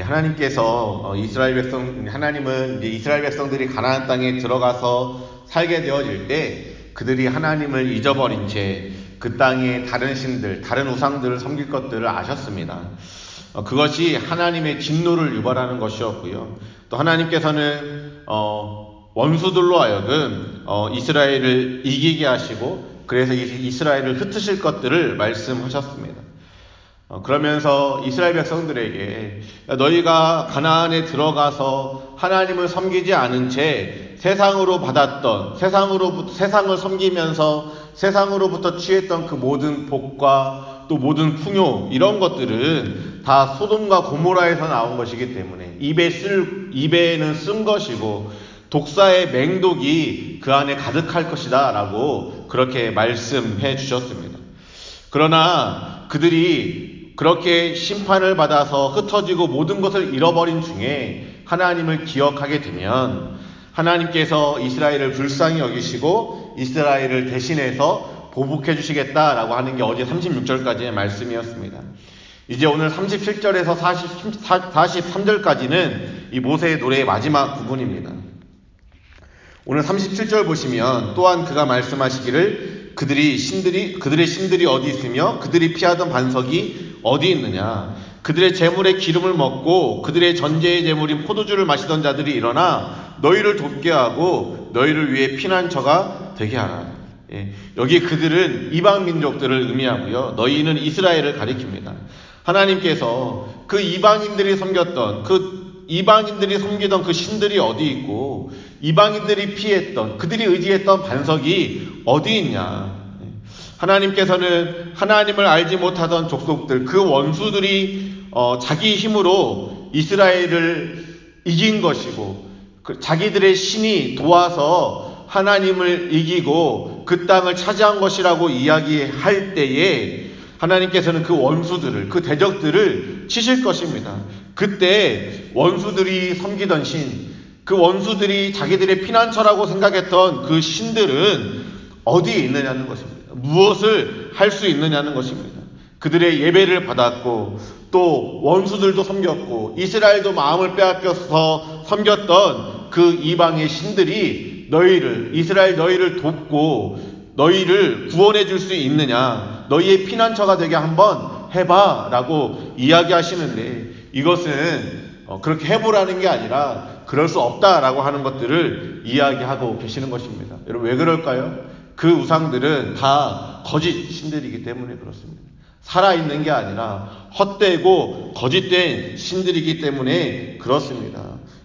하나님께서 어, 이스라엘 백성 하나님은 이스라엘 백성들이 가나안 땅에 들어가서 살게 되어질 때 그들이 하나님을 잊어버린 채 그 땅에 다른 신들, 다른 우상들을 섬길 것들을 아셨습니다. 어, 그것이 하나님의 진노를 유발하는 것이었고요. 또 하나님께서는 어, 원수들로 하여금 어, 이스라엘을 이기게 하시고 그래서 이스라엘을 흩으실 것들을 말씀하셨습니다. 어, 그러면서 이스라엘 백성들에게 너희가 가나안에 들어가서 하나님을 섬기지 않은 채 세상으로 받았던 세상으로 세상을 섬기면서 세상으로부터 취했던 그 모든 복과 또 모든 풍요 이런 것들은 다 소돔과 고모라에서 나온 것이기 때문에 입에 쓸 입에는 쓴 것이고 독사의 맹독이 그 안에 가득할 것이다라고 그렇게 말씀해 주셨습니다. 그러나 그들이 그렇게 심판을 받아서 흩어지고 모든 것을 잃어버린 중에 하나님을 기억하게 되면 하나님께서 이스라엘을 불쌍히 여기시고 이스라엘을 대신해서 보복해 주시겠다라고 하는 게 어제 36절까지의 말씀이었습니다. 이제 오늘 37절에서 40, 43절까지는 이 모세의 노래의 마지막 부분입니다. 오늘 37절 보시면 또한 그가 말씀하시기를 그들이 신들이 그들의 신들이 어디 있으며 그들이 피하던 반석이 어디 있느냐 그들의 재물의 기름을 먹고 그들의 전제의 재물인 포도주를 마시던 자들이 일어나 너희를 돕게 하고 너희를 위해 피난처가 되게 하라. 예, 여기 그들은 이방 민족들을 의미하고요. 너희는 이스라엘을 가리킵니다. 하나님께서 그 이방인들이 섬겼던 그 이방인들이 섬기던 그 신들이 어디 있고 이방인들이 피했던 그들이 의지했던 반석이 어디 있냐? 하나님께서는 하나님을 알지 못하던 족속들 그 원수들이 어, 자기 힘으로 이스라엘을 이긴 것이고 그 자기들의 신이 도와서 하나님을 이기고 그 땅을 차지한 것이라고 이야기할 때에 하나님께서는 그 원수들을 그 대적들을 치실 것입니다. 그때 원수들이 섬기던 신, 그 원수들이 자기들의 피난처라고 생각했던 그 신들은 어디에 있느냐는 것입니다. 무엇을 할 수 있느냐는 것입니다. 그들의 예배를 받았고 또 원수들도 섬겼고 이스라엘도 마음을 빼앗겨서 섬겼던 그 이방의 신들이 너희를 이스라엘 너희를 돕고 너희를 구원해 줄 수 있느냐 너희의 피난처가 되게 한번 해봐라고 이야기하시는데 이것은 어, 그렇게 해보라는 게 아니라 그럴 수 없다라고 하는 것들을 이야기하고 계시는 것입니다. 여러분 왜 그럴까요? 그 우상들은 다 거짓 신들이기 때문에 그렇습니다. 살아있는 게 아니라 헛되고 거짓된 신들이기 때문에 그렇습니다.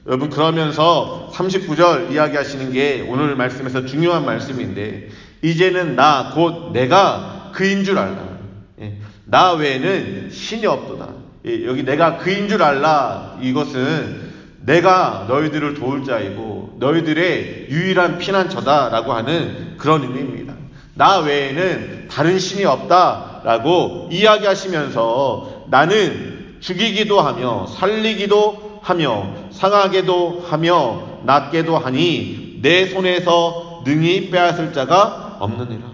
여러분 그러면서 39절 이야기하시는 게 오늘 말씀에서 중요한 말씀인데 이제는 나 곧 내가 그인 줄 알라. 예, 나 외에는 신이 없도다. 예, 여기 내가 그인 줄 알라 이것은 내가 너희들을 도울 자이고 너희들의 유일한 피난처다라고 하는 그런 의미입니다. 나 외에는 다른 신이 없다라고 이야기하시면서 나는 죽이기도 하며 살리기도 하며 상하게도 하며 낫게도 하니 내 손에서 능히 빼앗을 자가 없느니라.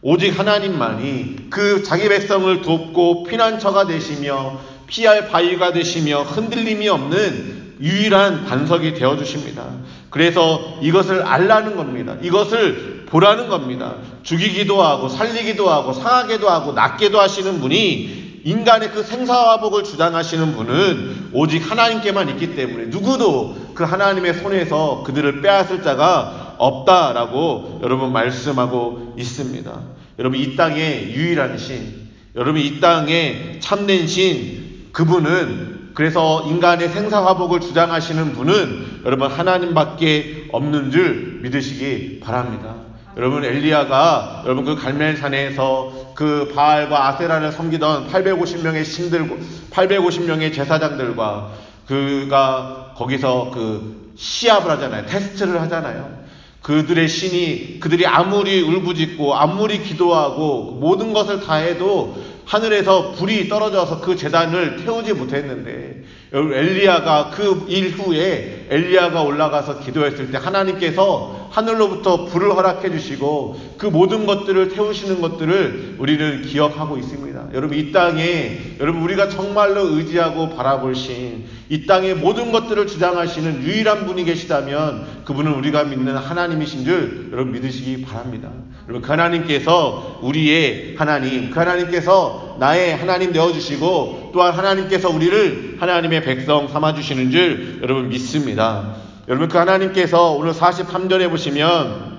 오직 하나님만이 그 자기 백성을 돕고 피난처가 되시며 피할 바위가 되시며 흔들림이 없는 유일한 반석이 되어 주십니다. 그래서 이것을 알라는 겁니다. 이것을 보라는 겁니다. 죽이기도 하고 살리기도 하고 상하게도 하고 낫게도 하시는 분이 인간의 그 생사화복을 주장하시는 분은 오직 하나님께만 있기 때문에 누구도 그 하나님의 손에서 그들을 빼앗을 자가 없다라고 여러분 말씀하고 있습니다. 여러분 이 땅의 유일한 신, 여러분 이 땅의 참된 신, 그분은 그래서 인간의 생사화복을 주장하시는 분은 여러분 하나님밖에 없는 줄 믿으시기 바랍니다. 여러분 엘리야가 여러분 그 갈멜산에서 그 바알과 아세라를 섬기던 850명의 신들 850명의 제사장들과 그가 거기서 그 시합을 하잖아요. 테스트를 하잖아요. 그들의 신이 그들이 아무리 울부짖고 아무리 기도하고 모든 것을 다 해도 하늘에서 불이 떨어져서 그 재단을 태우지 못했는데 엘리야가 그 일후에 엘리야가 올라가서 기도했을 때 하나님께서 하늘로부터 불을 허락해 주시고 그 모든 것들을 태우시는 것들을 우리는 기억하고 있습니다. 여러분 이 땅에 여러분 우리가 정말로 의지하고 바라보신 이 땅의 모든 것들을 주장하시는 유일한 분이 계시다면 그분은 우리가 믿는 하나님이신 줄 여러분 믿으시기 바랍니다. 여러분 그 하나님께서 우리의 하나님, 그 하나님께서 나의 하나님 되어 주시고 또한 하나님께서 우리를 하나님의 백성 삼아 주시는 줄 여러분 믿습니다. 여러분 그 하나님께서 오늘 43절에 보시면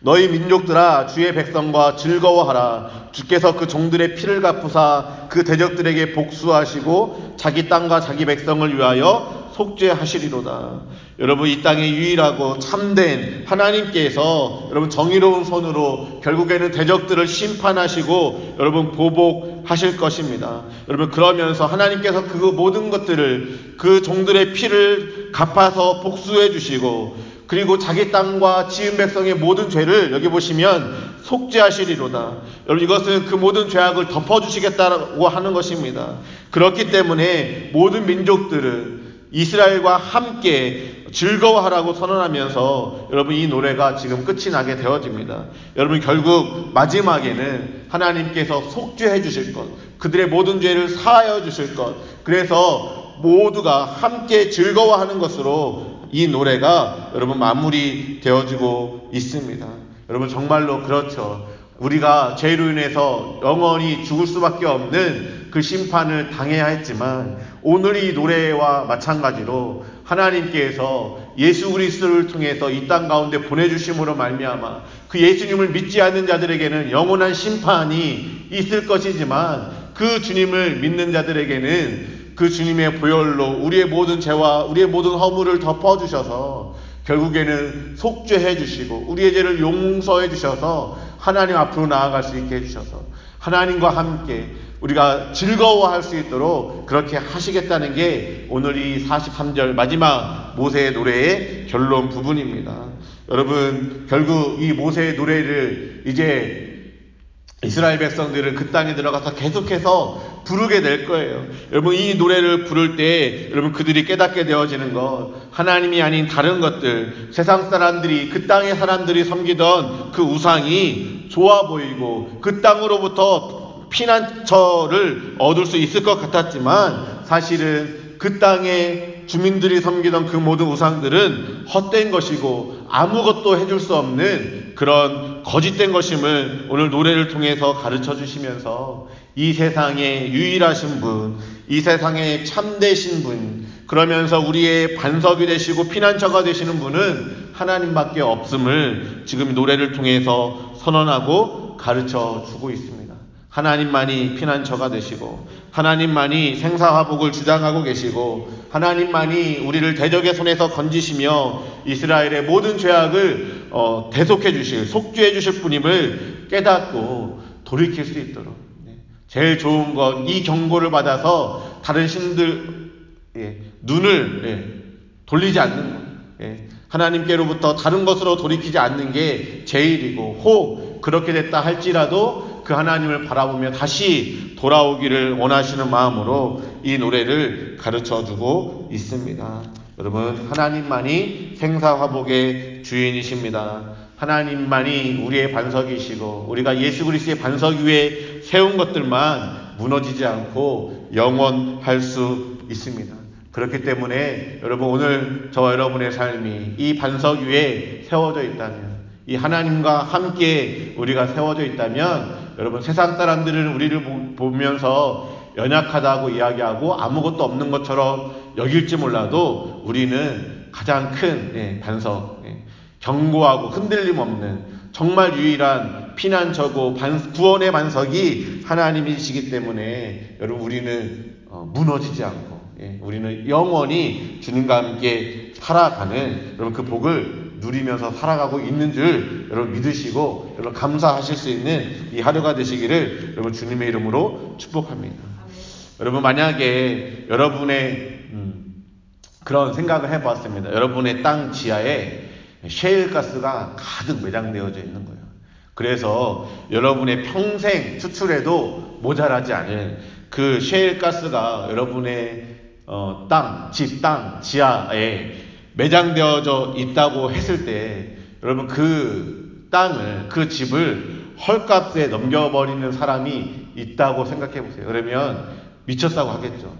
너희 민족들아 주의 백성과 즐거워하라 주께서 그 종들의 피를 갚으사 그 대적들에게 복수하시고 자기 땅과 자기 백성을 위하여 속죄하시리로다. 여러분 이 땅에 유일하고 참된 하나님께서 여러분 정의로운 손으로 결국에는 대적들을 심판하시고 여러분 보복하실 것입니다. 여러분 그러면서 하나님께서 그 모든 것들을 그 종들의 피를 갚아서 복수해 주시고 그리고 자기 땅과 지은 백성의 모든 죄를 여기 보시면 속죄하시리로다. 여러분 이것은 그 모든 죄악을 덮어주시겠다고 하는 것입니다. 그렇기 때문에 모든 민족들은 이스라엘과 함께 즐거워하라고 선언하면서 여러분 이 노래가 지금 끝이 나게 되어집니다. 여러분 결국 마지막에는 하나님께서 속죄해 주실 것, 그들의 모든 죄를 사하여 주실 것, 그래서 모두가 함께 즐거워하는 것으로 이 노래가 여러분 마무리 되어지고 있습니다. 여러분 정말로 그렇죠. 우리가 죄로 인해서 영원히 죽을 수밖에 없는 그 심판을 당해야 했지만 오늘 이 노래와 마찬가지로 하나님께서 예수 그리스도를 통해서 이 땅 가운데 보내주심으로 말미암아 그 예수님을 믿지 않는 자들에게는 영원한 심판이 있을 것이지만 그 주님을 믿는 자들에게는 그 주님의 보혈로 우리의 모든 죄와 우리의 모든 허물을 덮어 주셔서 결국에는 속죄해 주시고 우리의 죄를 용서해 주셔서 하나님 앞으로 나아갈 수 있게 해주셔서 하나님과 함께 우리가 즐거워할 수 있도록 그렇게 하시겠다는 게 오늘 이 43절 마지막 모세의 노래의 결론 부분입니다. 여러분 결국 이 모세의 노래를 이제 이스라엘 백성들은 그 땅에 들어가서 계속해서 부르게 될 거예요. 여러분 이 노래를 부를 때 여러분 그들이 깨닫게 되어지는 것 하나님이 아닌 다른 것들 세상 사람들이 그 땅의 사람들이 섬기던 그 우상이 좋아 보이고 그 땅으로부터 피난처를 얻을 수 있을 것 같았지만 사실은 그 땅에 주민들이 섬기던 그 모든 우상들은 헛된 것이고 아무것도 해줄 수 없는 그런 거짓된 것임을 오늘 노래를 통해서 가르쳐 주시면서 이 세상에 유일하신 분, 이 세상에 참되신 분, 그러면서 우리의 반석이 되시고 피난처가 되시는 분은 하나님밖에 없음을 지금 노래를 통해서 선언하고 가르쳐 주고 있습니다. 하나님만이 피난처가 되시고 하나님만이 생사화복을 주장하고 계시고 하나님만이 우리를 대적의 손에서 건지시며 이스라엘의 모든 죄악을 어, 대속해 주실 속죄해 주실 분임을 깨닫고 돌이킬 수 있도록 네. 제일 좋은 건 이 경고를 받아서 다른 신들 예, 눈을 예, 돌리지 않는 것. 예, 하나님께로부터 다른 것으로 돌이키지 않는 게 제일이고 혹 그렇게 됐다 할지라도 그 하나님을 바라보며 다시 돌아오기를 원하시는 마음으로 이 노래를 가르쳐 주고 있습니다. 여러분, 하나님만이 생사화복의 주인이십니다. 하나님만이 우리의 반석이시고, 우리가 예수 그리스의 반석 위에 세운 것들만 무너지지 않고 영원할 수 있습니다. 그렇기 때문에 여러분 오늘 저와 여러분의 삶이 이 반석 위에 세워져 있다면, 이 하나님과 함께 우리가 세워져 있다면 여러분 세상 사람들은 우리를 보면서 연약하다고 이야기하고 아무것도 없는 것처럼 여길지 몰라도 우리는 가장 큰 예, 반석, 예, 견고하고 흔들림 없는 정말 유일한 피난처고 반, 구원의 반석이 하나님이시기 때문에 여러분 우리는 어, 무너지지 않고 예, 우리는 영원히 주님과 함께 살아가는 여러분 그 복을 누리면서 살아가고 있는 줄 여러분 믿으시고 여러분 감사하실 수 있는 이 하루가 되시기를 여러분 주님의 이름으로 축복합니다. 여러분 만약에 여러분의 음, 그런 생각을 해보았습니다. 여러분의 땅 지하에 셰일 가스가 가득 매장되어져 있는 거예요. 그래서 여러분의 평생 추출해도 모자라지 않을 그 셰일 가스가 여러분의 어, 땅, 집, 땅, 지하에 매장되어져 있다고 했을 때 여러분 그 땅을 그 집을 헐값에 넘겨버리는 사람이 있다고 생각해 보세요. 그러면 미쳤다고 하겠죠.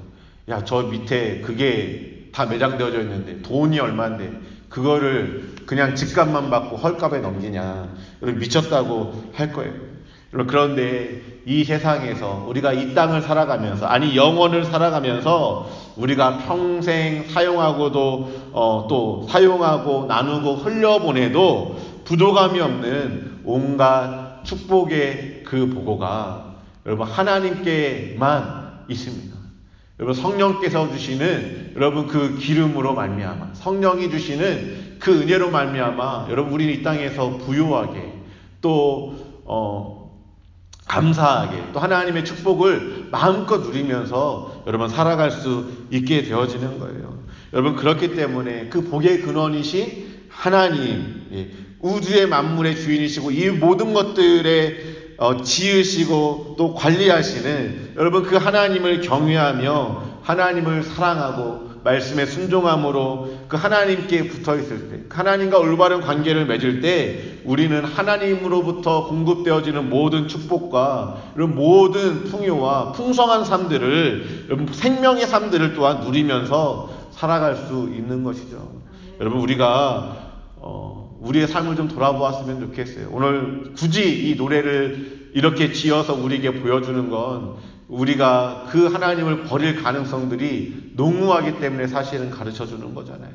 야, 저 밑에 그게 다 매장되어져 있는데 돈이 얼마인데 그거를 그냥 집값만 받고 헐값에 넘기냐. 여러분 미쳤다고 할 거예요. 여러분 그런데 이 세상에서 우리가 이 땅을 살아가면서 아니 영원을 살아가면서 우리가 평생 사용하고도 어, 또 사용하고 나누고 흘려보내도 부도감이 없는 온갖 축복의 그 보고가 여러분 하나님께만 있습니다. 여러분 성령께서 주시는 여러분 그 기름으로 말미암아 성령이 주시는 그 은혜로 말미암아 여러분 우리는 이 땅에서 부유하게 또 어, 감사하게 또 하나님의 축복을 마음껏 누리면서 여러분 살아갈 수 있게 되어지는 거예요. 여러분 그렇기 때문에 그 복의 근원이신 하나님 예, 우주의 만물의 주인이시고 이 모든 것들의 어, 지으시고 또 관리하시는 여러분 그 하나님을 경외하며 하나님을 사랑하고 말씀에 순종함으로 그 하나님께 붙어 있을 때, 그 하나님과 올바른 관계를 맺을 때 우리는 하나님으로부터 공급되어지는 모든 축복과 이런 모든 풍요와 풍성한 삶들을 생명의 삶들을 또한 누리면서 살아갈 수 있는 것이죠. 여러분 우리가 어, 우리의 삶을 좀 돌아보았으면 좋겠어요. 오늘 굳이 이 노래를 이렇게 지어서 우리에게 보여주는 건 우리가 그 하나님을 버릴 가능성들이 농후하기 때문에 사실은 가르쳐 주는 거잖아요.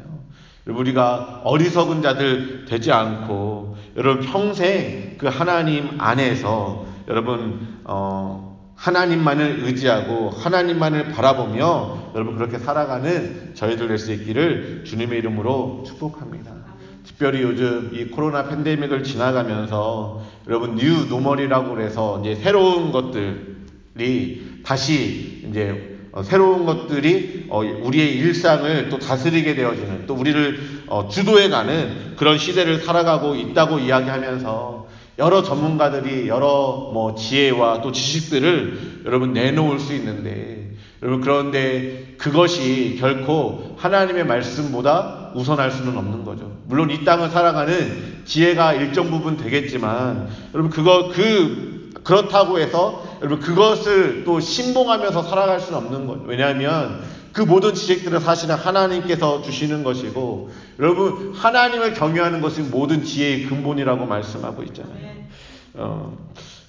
우리가 어리석은 자들 되지 않고 여러분 평생 그 하나님 안에서 여러분 어 하나님만을 의지하고 하나님만을 바라보며 여러분 그렇게 살아가는 저희들 될 수 있기를 주님의 이름으로 축복합니다. 특별히 요즘 이 코로나 팬데믹을 지나가면서 여러분 new normal이라고 그래서 이제 새로운 것들이 다시 이제 어, 새로운 것들이 어, 우리의 일상을 또 다스리게 되어지는 또 우리를 어, 주도해가는 그런 시대를 살아가고 있다고 이야기하면서 여러 전문가들이 여러 뭐 지혜와 또 지식들을 여러분 내놓을 수 있는데 여러분 그런데 그것이 결코 하나님의 말씀보다 우선할 수는 없는 거죠. 물론 이 땅을 살아가는 지혜가 일정 부분 되겠지만 여러분 그거 그 그렇다고 해서 여러분 그것을 또 신봉하면서 살아갈 수는 없는 거죠. 왜냐하면 그 모든 지식들은 사실은 하나님께서 주시는 것이고 여러분 하나님을 경외하는 것이 모든 지혜의 근본이라고 말씀하고 있잖아요. 어,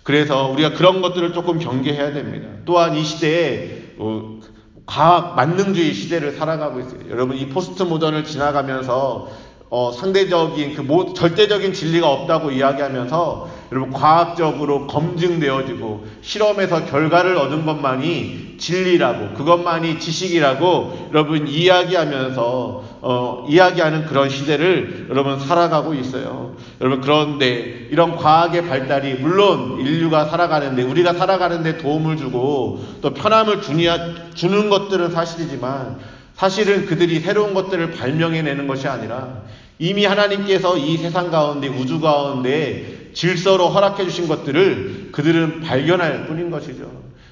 그래서 우리가 그런 것들을 조금 경계해야 됩니다. 또한 이 시대에 어, 과학 만능주의 시대를 살아가고 있어요. 여러분 이 포스트 모던을 지나가면서 어, 상대적인 그 모, 절대적인 진리가 없다고 이야기하면서 여러분 과학적으로 검증되어지고 실험에서 결과를 얻은 것만이 진리라고 그것만이 지식이라고 여러분 이야기하면서 어, 이야기하는 그런 시대를 여러분 살아가고 있어요. 여러분 그런데 이런 과학의 발달이 물론 인류가 살아가는데 우리가 살아가는데 도움을 주고 또 편함을 주냐, 주는 것들은 사실이지만 사실은 그들이 새로운 것들을 발명해내는 것이 아니라 이미 하나님께서 이 세상 가운데 우주 가운데 질서로 허락해 주신 것들을 그들은 발견할 뿐인 것이죠.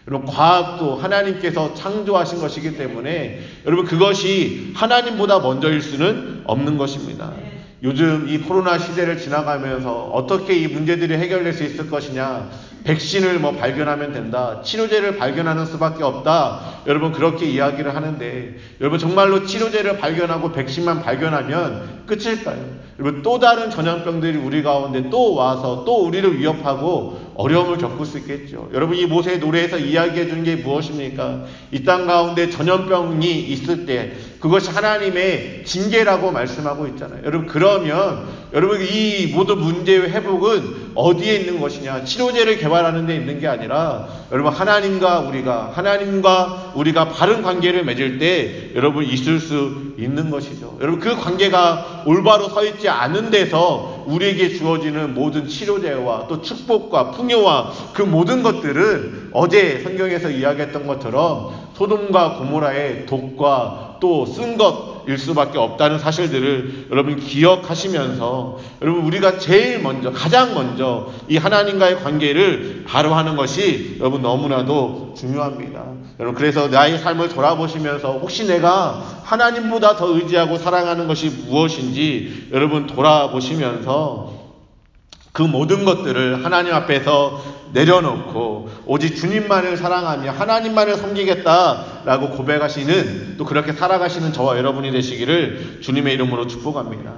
여러분 과학도 하나님께서 창조하신 것이기 때문에 여러분 그것이 하나님보다 먼저일 수는 없는 것입니다. 요즘 이 코로나 시대를 지나가면서 어떻게 이 문제들이 해결될 수 있을 것이냐 백신을 뭐 발견하면 된다. 치료제를 발견하는 수밖에 없다. 여러분 그렇게 이야기를 하는데 여러분 정말로 치료제를 발견하고 백신만 발견하면 끝일까요? 여러분 또 다른 전염병들이 우리 가운데 또 와서 또 우리를 위협하고 어려움을 겪을 수 있겠죠. 여러분 이 모세 노래에서 이야기해 준 게 무엇입니까? 이 땅 가운데 전염병이 있을 때 그것이 하나님의 징계라고 말씀하고 있잖아요. 여러분 그러면 여러분 이 모든 문제의 회복은 어디에 있는 것이냐? 치료제를 개발하는 데 있는 게 아니라 여러분 하나님과 우리가 하나님과 우리가 바른 관계를 맺을 때 여러분 있을 수 있는 것이죠. 여러분 그 관계가 올바로 서 있지 않은 데서 우리에게 주어지는 모든 치료제와 또 축복과 풍요와 그 모든 것들은 어제 성경에서 이야기했던 것처럼 소돔과 고모라의 독과 또 쓴 것일 수밖에 없다는 사실들을 여러분 기억하시면서 여러분 우리가 제일 먼저 가장 먼저 이 하나님과의 관계를 바로 하는 것이 여러분 너무나도 중요합니다. 여러분 그래서 나의 삶을 돌아보시면서 혹시 내가 하나님보다 더 의지하고 사랑하는 것이 무엇인지 여러분 돌아보시면서 그 모든 것들을 하나님 앞에서 내려놓고 오직 주님만을 사랑하며 하나님만을 섬기겠다라고 고백하시는 또 그렇게 살아가시는 저와 여러분이 되시기를 주님의 이름으로 축복합니다.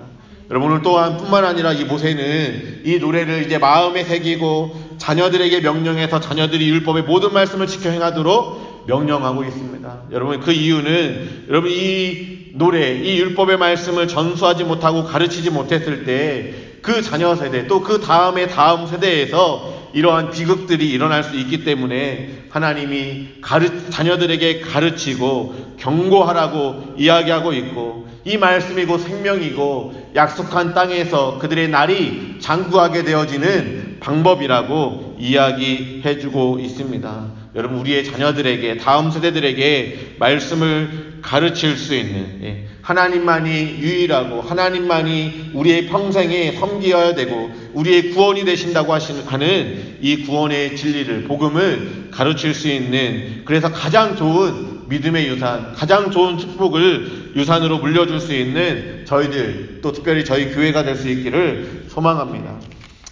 여러분 은 또한 뿐만 아니라 이 모세는 이 노래를 이제 마음에 새기고 자녀들에게 명령해서 자녀들이 율법의 모든 말씀을 지켜 행하도록 명령하고 있습니다. 여러분 그 이유는 여러분 이 노래, 이 율법의 말씀을 전수하지 못하고 가르치지 못했을 때 그 자녀 세대 또 그 다음의 다음 세대에서 이러한 비극들이 일어날 수 있기 때문에 하나님이 가르, 자녀들에게 가르치고 경고하라고 이야기하고 있고 이 말씀이 고 생명이고 약속한 땅에서 그들의 날이 장구하게 되어지는 방법이라고 이야기해주고 있습니다. 여러분 우리의 자녀들에게 다음 세대들에게 말씀을 가르칠 수 있는 예, 하나님만이 유일하고 하나님만이 우리의 평생에 섬기어야 되고 우리의 구원이 되신다고 하는 이 구원의 진리를 복음을 가르칠 수 있는 그래서 가장 좋은 믿음의 유산, 가장 좋은 축복을 유산으로 물려줄 수 있는 저희들, 또 특별히 저희 교회가 될 수 있기를 소망합니다.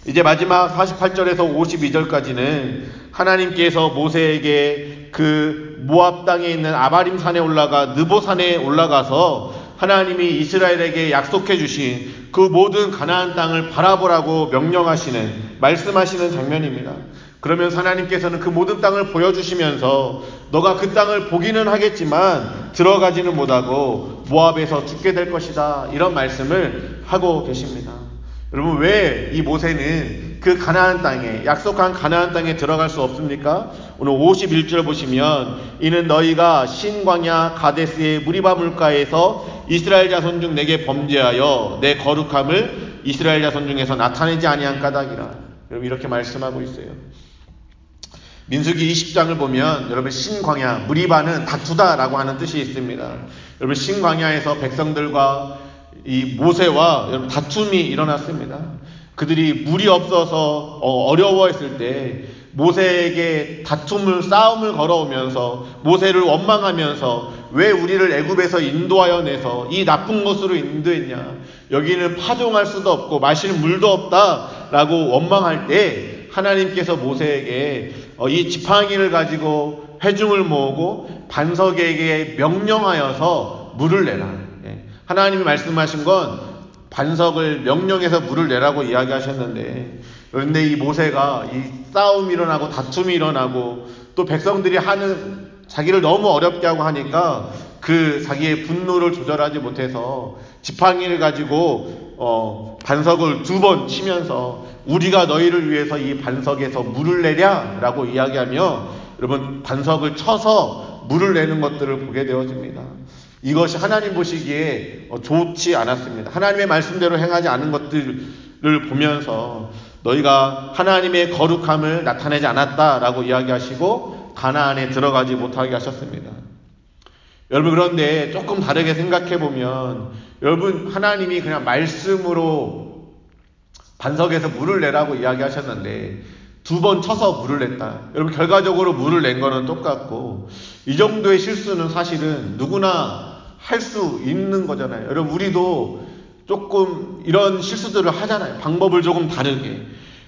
이제 마지막 48절에서 52절까지는 하나님께서 모세에게 그 모압 땅에 있는 아바림 산에 올라가 느보 산에 올라가서 하나님이 이스라엘에게 약속해 주신 그 모든 가나안 땅을 바라보라고 명령하시는 말씀하시는 장면입니다. 그러면 하나님께서는 그 모든 땅을 보여주시면서 너가 그 땅을 보기는 하겠지만 들어가지는 못하고 모압에서 죽게 될 것이다. 이런 말씀을 하고 계십니다. 여러분 왜 이 모세는 그 가나안 땅에 약속한 가나안 땅에 들어갈 수 없습니까? 오늘 51절 보시면 이는 너희가 신광야 가데스의 무리바 물가에서 이스라엘 자손 중 내게 범죄하여 내 거룩함을 이스라엘 자손 중에서 나타내지 아니한 까닭이라. 여러분 이렇게 말씀하고 있어요. 민수기 20장을 보면 여러분 신광야 무리바는 다투다라고 하는 뜻이 있습니다. 여러분 신광야에서 백성들과 이 모세와 여러분 다툼이 일어났습니다. 그들이 물이 없어서 어, 어려워했을 때 모세에게 다툼을 싸움을 걸어오면서 모세를 원망하면서 왜 우리를 애굽에서 인도하여 내서 이 나쁜 곳으로 인도했냐 여기는 파종할 수도 없고 마실 물도 없다라고 원망할 때 하나님께서 모세에게 어, 이 지팡이를 가지고 회중을 모으고 반석에게 명령하여서 물을 내라. 예. 하나님이 말씀하신 건 반석을 명령해서 물을 내라고 이야기하셨는데 그런데 이 모세가 이 싸움이 일어나고 다툼이 일어나고 또 백성들이 하는 자기를 너무 어렵게 하고 하니까 그 자기의 분노를 조절하지 못해서 지팡이를 가지고 어 반석을 두 번 치면서 우리가 너희를 위해서 이 반석에서 물을 내랴라고 이야기하며 여러분 반석을 쳐서 물을 내는 것들을 보게 되어집니다. 이것이 하나님 보시기에 어, 좋지 않았습니다. 하나님의 말씀대로 행하지 않은 것들을 보면서 너희가 하나님의 거룩함을 나타내지 않았다라고 이야기하시고 가나안에 들어가지 못하게 하셨습니다. 여러분 그런데 조금 다르게 생각해 보면 여러분 하나님이 그냥 말씀으로 반석에서 물을 내라고 이야기하셨는데 두 번 쳐서 물을 냈다. 여러분 결과적으로 물을 낸 거는 똑같고 이 정도의 실수는 사실은 누구나 할 수 있는 거잖아요. 여러분 우리도 조금 이런 실수들을 하잖아요. 방법을 조금 다르게.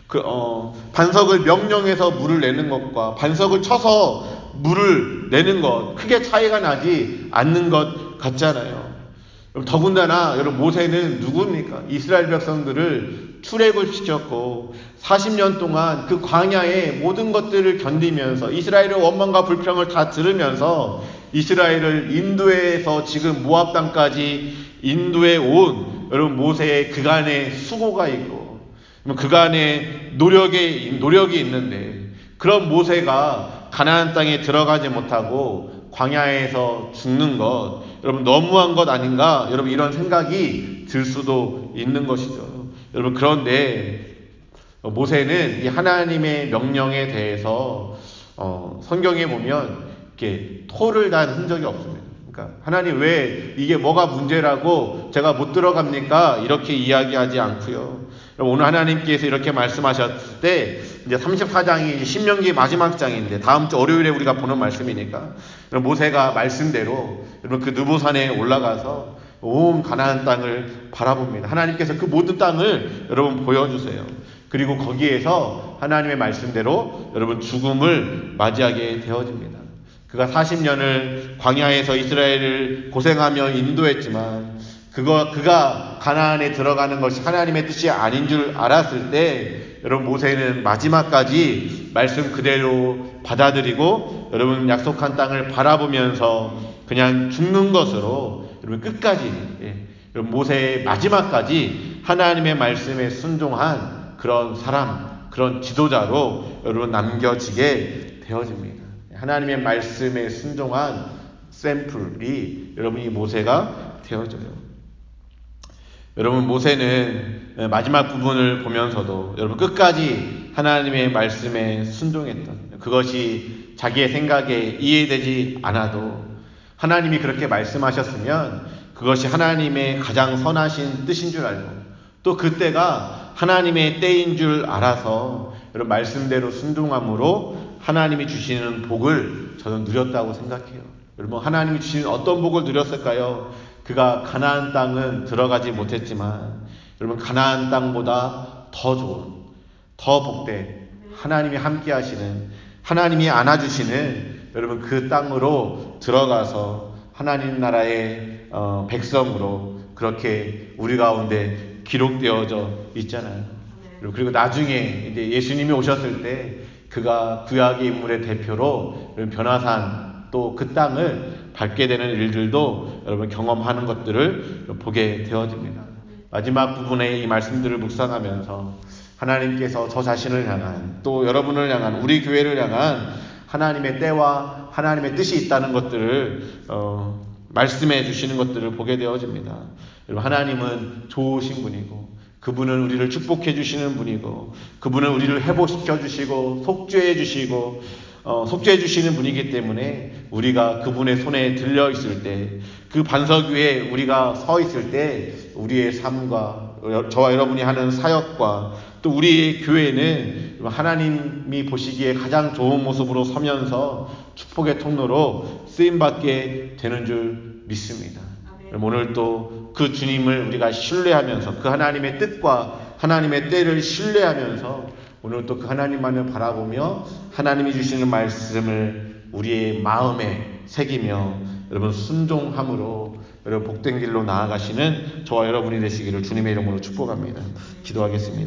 그, 어, 반석을 명령해서 물을 내는 것과 반석을 쳐서 물을 내는 것, 크게 차이가 나지 않는 것 같잖아요. 더군다나 여러분 모세는 누굽니까? 이스라엘 백성들을 출애굽 시켰고 40년 동안 그 광야의 모든 것들을 견디면서 이스라엘의 원망과 불평을 다 들으면서 이스라엘을 인도에서 지금 모압 땅까지 인도에 온 여러분 모세의 그간의 수고가 있고 그간의 노력에 노력이 있는데 그런 모세가 가나안 땅에 들어가지 못하고 광야에서 죽는 것 여러분 너무한 것 아닌가? 여러분 이런 생각이 들 수도 있는 것이죠. 여러분 그런데 모세는 이 하나님의 명령에 대해서 어, 성경에 보면 이렇게 토를 단 흔적이 없습니다. 그러니까 하나님 왜 이게 뭐가 문제라고 제가 못 들어갑니까? 이렇게 이야기하지 않고요. 오늘 하나님께서 이렇게 말씀하셨을 때 이제 34장이 신명기 마지막 장인데 다음 주 월요일에 우리가 보는 말씀이니까 모세가 말씀대로 여러분 그 느보산에 올라가서 온 가나안 땅을 바라봅니다. 하나님께서 그 모든 땅을 여러분 보여주세요. 그리고 거기에서 하나님의 말씀대로 여러분 죽음을 맞이하게 되어집니다. 그가 40년을 광야에서 이스라엘을 고생하며 인도했지만 그거 그가 가나안에 들어가는 것이 하나님의 뜻이 아닌 줄 알았을 때 여러분 모세는 마지막까지 말씀 그대로 받아들이고 여러분 약속한 땅을 바라보면서 그냥 죽는 것으로 여러분 끝까지 예, 여러분 모세의 마지막까지 하나님의 말씀에 순종한 그런 사람 그런 지도자로 여러분 남겨지게 되어집니다. 하나님의 말씀에 순종한 샘플이 여러분 이 모세가 되어져요. 여러분 모세는 마지막 부분을 보면서도 여러분 끝까지 하나님의 말씀에 순종했던 그것이 자기의 생각에 이해되지 않아도 하나님이 그렇게 말씀하셨으면 그것이 하나님의 가장 선하신 뜻인 줄 알고 또 그때가 하나님의 때인 줄 알아서 여러분 말씀대로 순종함으로 하나님이 주시는 복을 저는 누렸다고 생각해요. 여러분 하나님이 주시는 어떤 복을 누렸을까요? 그가 가나안 땅은 들어가지 못했지만 여러분 가나안 땅보다 더 좋은 더 복된 하나님이 함께 하시는 하나님이 안아주시는 여러분 그 땅으로 들어가서 하나님 나라의 어, 백성으로 그렇게 우리 가운데 기록되어져 있잖아요. 그리고 나중에 이제 예수님이 오셨을 때 그가 구약의 인물의 대표로 변화산 또 그 땅을 밟게 되는 일들도 여러분 경험하는 것들을 보게 되어집니다. 마지막 부분의 이 말씀들을 묵상하면서 하나님께서 저 자신을 향한 또 여러분을 향한 우리 교회를 향한 하나님의 때와 하나님의 뜻이 있다는 것들을 어, 말씀해 주시는 것들을 보게 되어집니다. 여러분 하나님은 좋으신 분이고 그분은 우리를 축복해 주시는 분이고 그분은 우리를 회복시켜 주시고 속죄해 주시고 어, 속죄해 주시는 분이기 때문에 우리가 그분의 손에 들려 있을 때, 그 반석 위에 우리가 서 있을 때, 우리의 삶과 저와 여러분이 하는 사역과 또 우리의 교회는 하나님이 보시기에 가장 좋은 모습으로 서면서 축복의 통로로 쓰임 받게 되는 줄 믿습니다. 오늘 또 그 주님을 우리가 신뢰하면서 그 하나님의 뜻과 하나님의 때를 신뢰하면서 오늘 또 그 하나님만을 바라보며 하나님이 주시는 말씀을 우리의 마음에 새기며 여러분 순종함으로 여러분 복된 길로 나아가시는 저와 여러분이 되시기를 주님의 이름으로 축복합니다. 기도하겠습니다.